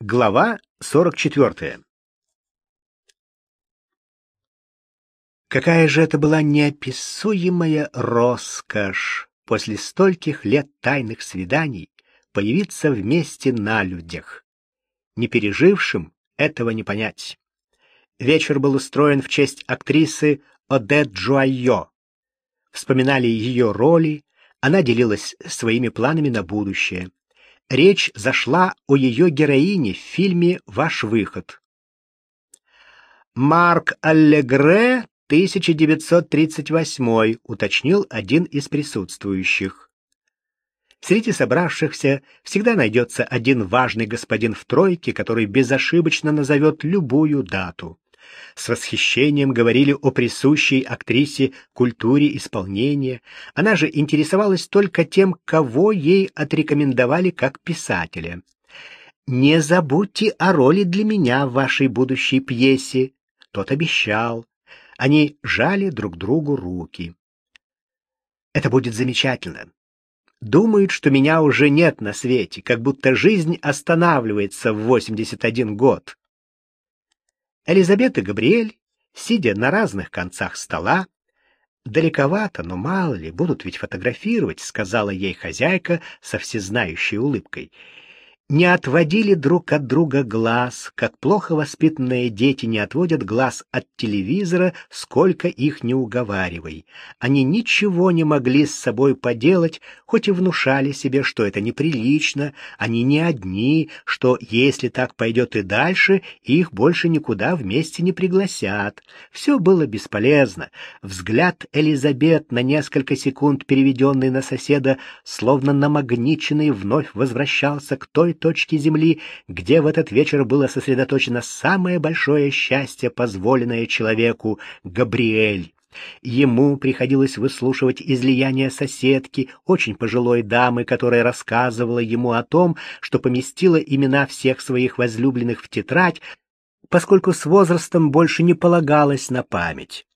Глава 44. Какая же это была неописуемая роскошь после стольких лет тайных свиданий появиться вместе на людях. Не пережившим этого не понять. Вечер был устроен в честь актрисы Одет Джуайо. Вспоминали ее роли, она делилась своими планами на будущее речь зашла о ее героине в фильме «Ваш выход». «Марк Аллегре, 1938», уточнил один из присутствующих. Среди собравшихся всегда найдется один важный господин в тройке, который безошибочно назовет любую дату с восхищением говорили о присущей актрисе культуре исполнения. Она же интересовалась только тем, кого ей отрекомендовали как писателя. «Не забудьте о роли для меня в вашей будущей пьесе», — тот обещал. Они жали друг другу руки. «Это будет замечательно», думают, что меня уже нет на свете, как будто жизнь останавливается в 81 год. Элизабет и Габриэль, сидя на разных концах стола, «Далековато, но мало ли, будут ведь фотографировать», — сказала ей хозяйка со всезнающей улыбкой не отводили друг от друга глаз, как плохо воспитанные дети не отводят глаз от телевизора, сколько их не уговаривай. Они ничего не могли с собой поделать, хоть и внушали себе, что это неприлично, они не одни, что если так пойдет и дальше, их больше никуда вместе не пригласят. Все было бесполезно. Взгляд Элизабет на несколько секунд, переведенный на соседа, словно намагниченный, вновь возвращался к той точки земли, где в этот вечер было сосредоточено самое большое счастье, позволенное человеку — Габриэль. Ему приходилось выслушивать излияние соседки, очень пожилой дамы, которая рассказывала ему о том, что поместила имена всех своих возлюбленных в тетрадь, поскольку с возрастом больше не полагалось на память.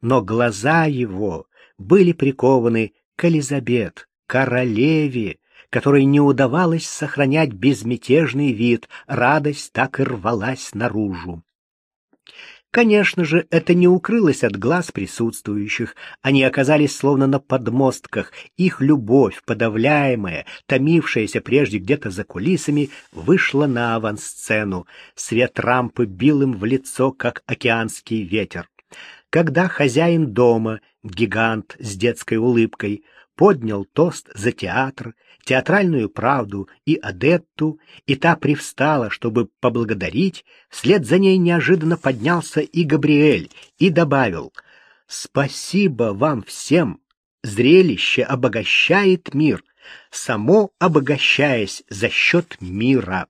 Но глаза его были прикованы к Элизабет, королеве, которой не удавалось сохранять безмятежный вид, радость так и рвалась наружу. Конечно же, это не укрылось от глаз присутствующих. Они оказались словно на подмостках. Их любовь, подавляемая, томившаяся прежде где-то за кулисами, вышла на авансцену. Свет рампы бил им в лицо, как океанский ветер. Когда хозяин дома, гигант с детской улыбкой, поднял тост за театр, театральную правду и Адетту, и та привстала, чтобы поблагодарить, вслед за ней неожиданно поднялся и Габриэль и добавил «Спасибо вам всем! Зрелище обогащает мир, само обогащаясь за счет мира».